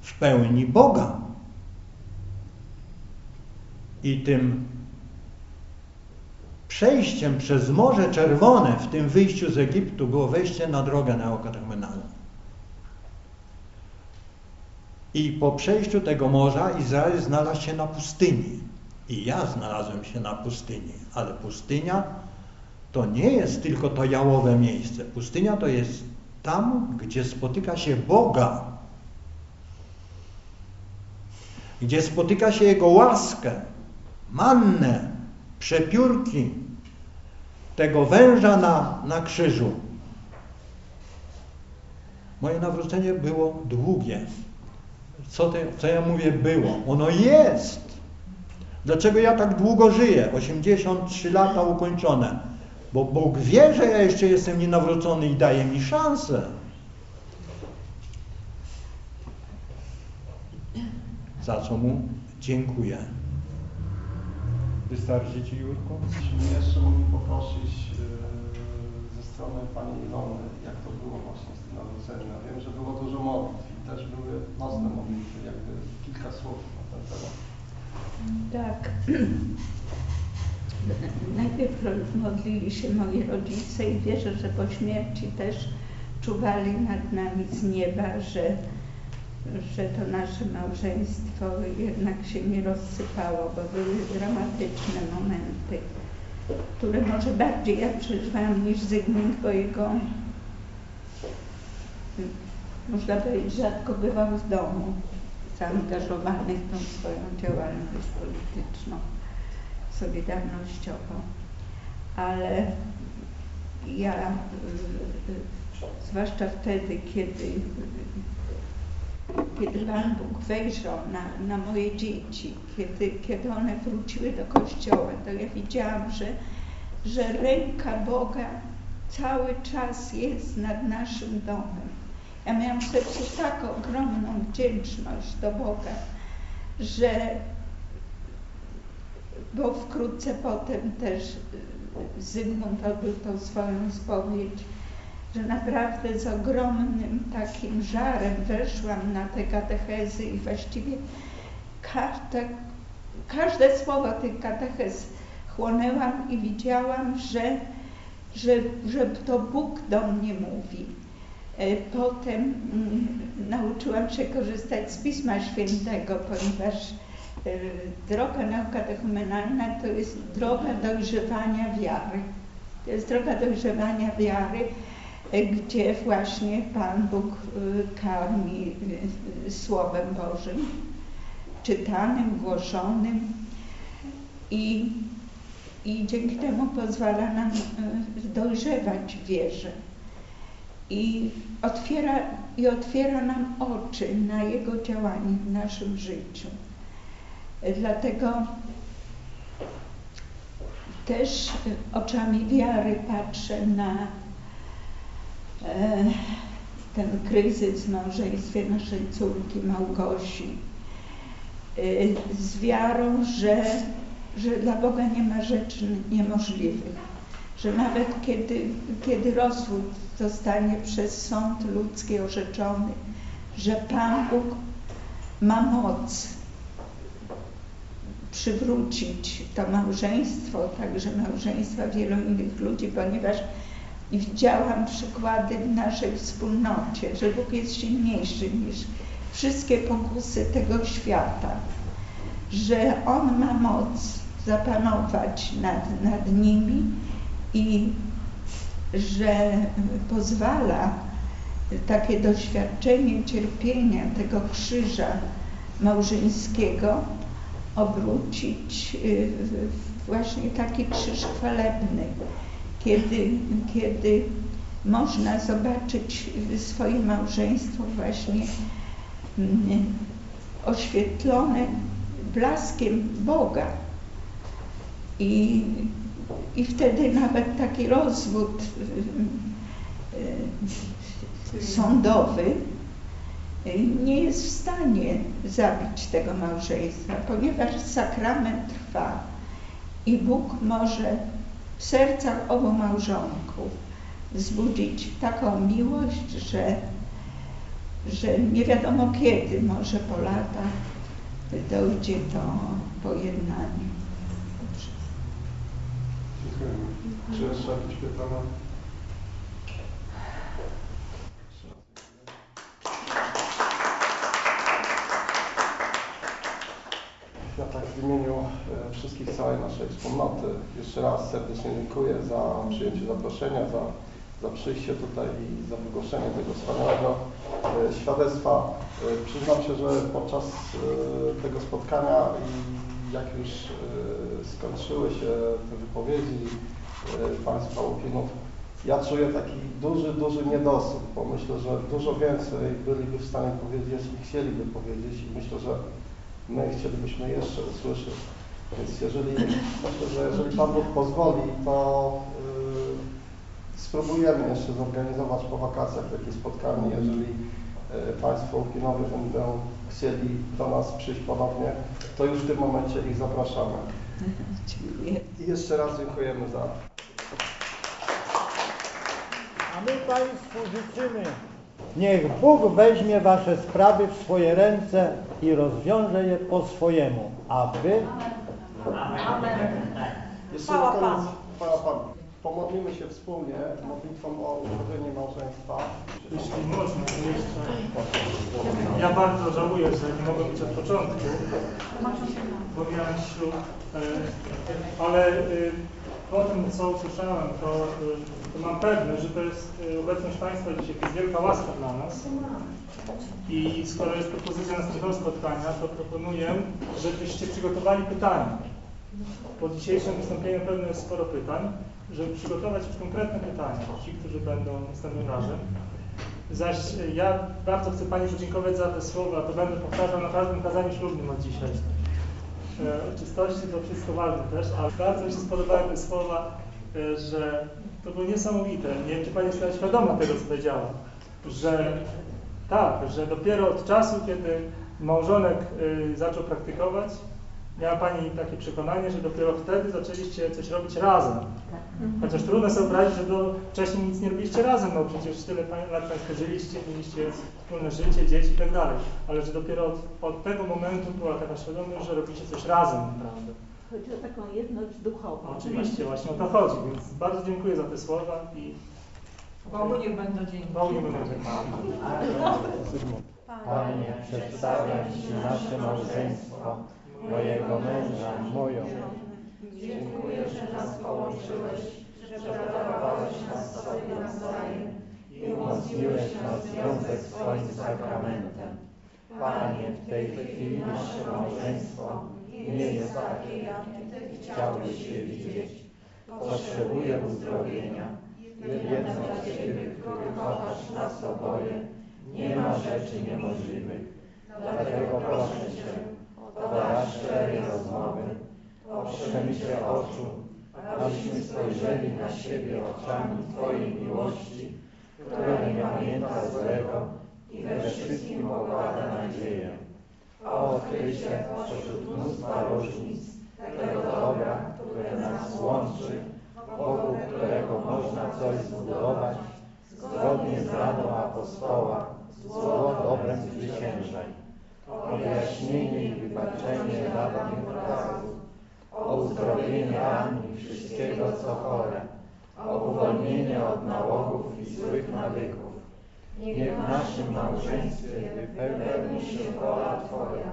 w pełni Boga. I tym przejściem przez Morze Czerwone w tym wyjściu z Egiptu było wejście na drogę neokatechumenalną. I po przejściu tego morza Izrael znalazł się na pustyni. I ja znalazłem się na pustyni, ale pustynia to nie jest tylko to jałowe miejsce. Pustynia to jest tam, gdzie spotyka się Boga, gdzie spotyka się Jego łaskę, mannę, przepiórki tego węża na, na krzyżu. Moje nawrócenie było długie. Co, te, co ja mówię było? Ono jest. Dlaczego ja tak długo żyję? 83 lata ukończone. Bo Bóg wie, że ja jeszcze jestem nienawrócony i daje mi szansę. Za co mu dziękuję. Wystarczy Ci, Jurko? Jeśli jeszcze mógł poprosić yy, ze strony Pani Ilony, jak to było właśnie z tym nawróceniem. Ja wiem, że było dużo modlitw też były mocne jakby kilka słów na ten temat. Tak. Najpierw modlili się moi rodzice i wierzę, że po śmierci też czuwali nad nami z nieba, że, że to nasze małżeństwo jednak się nie rozsypało, bo były dramatyczne momenty, które może bardziej ja przeżywałam niż Zygmunt, bo jego można powiedzieć, rzadko bywał w domu zaangażowany w tą swoją działalność polityczną, solidarnościową. Ale ja, y, y, zwłaszcza wtedy, kiedy, kiedy Pan Bóg wejrzał na, na moje dzieci, kiedy, kiedy one wróciły do kościoła, to ja widziałam, że, że ręka Boga cały czas jest nad naszym domem ja miałam w sercu tak ogromną wdzięczność do Boga, że bo wkrótce potem też y, Zygmunt odbył tą swoją spowiedź, że naprawdę z ogromnym takim żarem weszłam na te katechezy i właściwie każde, każde słowo tych katechez chłonęłam i widziałam, że, że, że to Bóg do mnie mówi potem mm, nauczyłam się korzystać z Pisma Świętego, ponieważ e, droga nauka dechumenalna to jest droga dojrzewania wiary. To jest droga dojrzewania wiary, e, gdzie właśnie Pan Bóg karmi Słowem Bożym, czytanym, głoszonym i, i dzięki temu pozwala nam dojrzewać wierze i otwiera, i otwiera nam oczy na Jego działanie w naszym życiu. Dlatego też oczami wiary patrzę na e, ten kryzys w małżeństwie naszej córki Małgosi. E, z wiarą, że, że dla Boga nie ma rzeczy niemożliwych że nawet kiedy, kiedy rozwód zostanie przez sąd ludzki orzeczony, że Pan Bóg ma moc przywrócić to małżeństwo, także małżeństwa wielu innych ludzi, ponieważ widziałam przykłady w naszej wspólnocie, że Bóg jest silniejszy niż wszystkie pokusy tego świata, że On ma moc zapanować nad, nad nimi i że pozwala takie doświadczenie cierpienia tego krzyża małżeńskiego obrócić w właśnie taki krzyż chwalebny, kiedy, kiedy można zobaczyć swoje małżeństwo właśnie mm, oświetlone blaskiem Boga. I i wtedy nawet taki rozwód y, y, sądowy y, nie jest w stanie zabić tego małżeństwa, ponieważ sakrament trwa i Bóg może w sercach obu małżonków wzbudzić taką miłość, że, że nie wiadomo kiedy, może po latach dojdzie do pojednania. Czy jeszcze jakieś pytania? Ja tak w imieniu e, wszystkich całej naszej wspólnoty jeszcze raz serdecznie dziękuję za przyjęcie zaproszenia, za, za przyjście tutaj i za wygłoszenie tego wspaniałego e, świadectwa. E, Przyznam się, że podczas tego spotkania i jak już skończyły się te wypowiedzi e, Państwa opinów, ja czuję taki duży, duży niedosób, bo myślę, że dużo więcej byliby w stanie powiedzieć, jeśli chcieliby powiedzieć i myślę, że my chcielibyśmy jeszcze usłyszeć. Więc jeżeli, myślę, że jeżeli Pan Bóg pozwoli, to yy, spróbujemy jeszcze zorganizować po wakacjach takie spotkanie, jeżeli yy, Państwo opinowie będą chcieli do nas przyjść ponownie, to już w tym momencie ich zapraszamy. Dziękuję. I jeszcze raz dziękujemy za A my Państwu życzymy, niech Bóg weźmie Wasze sprawy w swoje ręce i rozwiąże je po swojemu, a Wy Jeszcze na koniec, chwała Panu. Pomodlimy się wspólnie modlitwą o uzdrowienie małżeństwa. Jeśli można, to jeszcze. Ja bardzo żałuję, że nie mogłem być od początku, bo miałem ślub, e, ale e, po tym, co usłyszałem, to, e, to mam pewność, że to jest e, obecność Państwa dzisiaj, jest wielka łaska dla nas. I skoro jest propozycja następnego spotkania, to proponuję, żebyście przygotowali pytania. Po dzisiejszym wystąpieniu pewno jest sporo pytań, żeby przygotować już konkretne pytania, ci, którzy będą następnym razem. Zaś e, ja bardzo chcę Pani podziękować za te słowa, to będę powtarzał na każdym kazaniu ślubnym od dzisiaj. E, czystości to wszystko ważne też, ale bardzo mi się spodobały te słowa, e, że to było niesamowite. Nie wiem, czy Pani jest świadoma tego, co powiedziała, że tak, że dopiero od czasu, kiedy małżonek y, zaczął praktykować, miała Pani takie przekonanie, że dopiero wtedy zaczęliście coś robić razem. Chociaż trudno sobie wyobrazić, że do, wcześniej nic nie robiliście razem, no przecież tyle lat Państwo żyliście, mieliście wspólne życie, dzieci i tak dalej. Ale że dopiero od, od tego momentu była taka świadomość, że robicie coś razem naprawdę. Chodzi o taką jedność duchową. Oczywiście, właśnie o to chodzi, więc bardzo dziękuję za te słowa i Bogu niech będą dzięki. Bogu nie będę dziękował. Panie, przedstawiam Ci nasze małżeństwo, mojego męża, moją. Dziękuję, że nas połączyłeś, że dawałeś nas sobie nawzajem i umocniłeś nas związek swoim sakramentem. Panie, w tej chwili nasze małżeństwo nie jest takie, jakie Ty chciałbyś je widzieć. Potrzebuję uzdrowienia. Jednak dla Ciebie, który kochasz nas oboje, nie ma rzeczy niemożliwych. Dlatego proszę Cię o dar szczerej rozmowy, o przemycie oczu, abyśmy spojrzeli na siebie oczami Twojej miłości, która nie pamięta złego i we wszystkim pokłada nadzieję. O odkrycie pośród mnóstwa różnic tego dobra, które nas łączy, wokół którego można coś zbudować, zgodnie z radą apostoła, zło dobrem zwyciężaj. O wyjaśnienie i wybaczenie dawnych urazów, o uzdrowienie ran i wszystkiego, co chore, o uwolnienie od nałogów i złych nawyków. Niech w naszym małżeństwie wypełni się wola Twoja.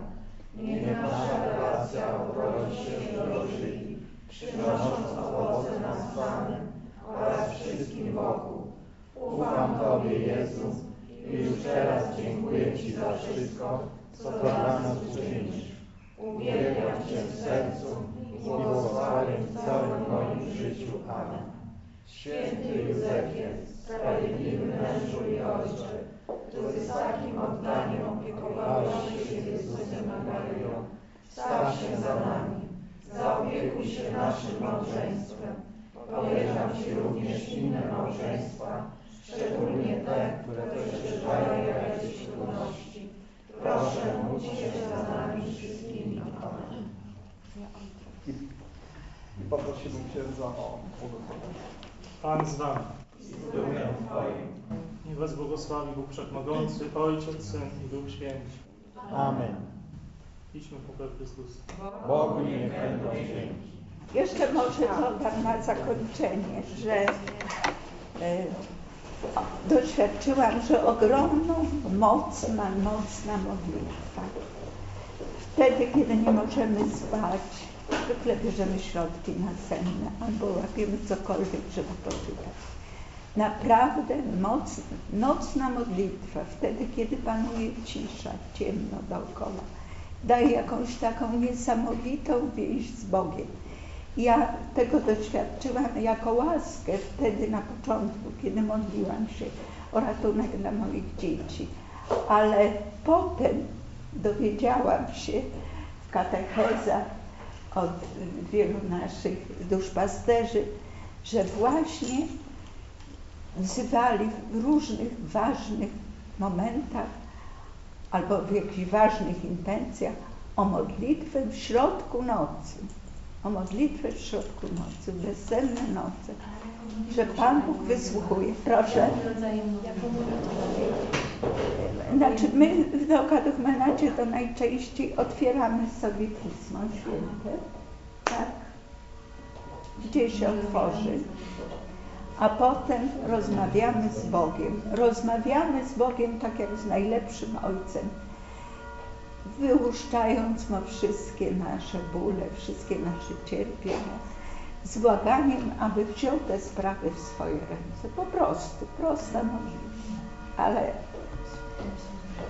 Niech nasza relacja obrodzi się w dożyli, przynosząc owoce nam samym oraz wszystkim wokół. Ufam Tobie, Jezu, i już teraz dziękuję Ci za wszystko, co dla nas uczynisz. Uwielbiam Cię w sercu i błogosławię w całym moim życiu. Amen. Święty Józefie, sprawiedliwy mężu i ojcze, który z takim oddaniem opiekowałeś się Jezusem i Maryją, staw się za nami, zaopiekuj się naszym małżeństwem. Powierzam Ci również inne małżeństwa, szczególnie te, które przeżywają jakieś trudności. Proszę, módl się za nami wszystkimi. Amen. I, poprosimy księdza o błogosławieństwo. Pan z Wami. Niech Was błogosławi Bóg Wszechmogący, Ojciec, Syn i Duch Święty. Amen. Idźmy ku Chrystusa. Bogu niech będą dzięki. Jeszcze może dodam na zakończenie, że e, doświadczyłam, że ogromną moc ma nocna modlitwa. Wtedy, kiedy nie możemy spać, zwykle bierzemy środki nasenne albo łapiemy cokolwiek, żeby poczytać. Naprawdę moc, nocna modlitwa, wtedy, kiedy panuje cisza, ciemno dookoła, daje jakąś taką niesamowitą więź z Bogiem. Ja tego doświadczyłam jako łaskę wtedy na początku, kiedy modliłam się o ratunek dla moich dzieci. Ale potem dowiedziałam się w katechezach od wielu naszych duszpasterzy, że właśnie wzywali w różnych ważnych momentach albo w jakichś ważnych intencjach o modlitwę w środku nocy o modlitwę w środku nocy, bezsenne noce, że Pan Bóg wysłuchuje. Proszę. Znaczy my w Kaduchmenacie to najczęściej otwieramy sobie Pismo Święte, tak? Gdzieś się otworzy, a potem rozmawiamy z Bogiem. Rozmawiamy z Bogiem tak jak z najlepszym Ojcem wyłuszczając mu wszystkie nasze bóle, wszystkie nasze cierpienia, z błaganiem, aby wziął te sprawy w swoje ręce. Po prostu, prosta modlitwa, ale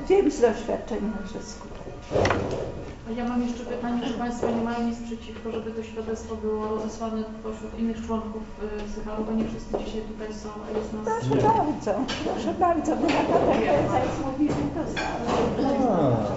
wiem z doświadczenia, że skuteczna. Ja mam jeszcze pytanie, czy Państwo nie mają nic przeciwko, żeby to świadectwo było rozesłane pośród innych członków y, Sycharu, bo nie wszyscy dzisiaj tutaj są, a jest nas... Proszę bardzo, proszę bardzo, bo na katechezach mówimy to samo.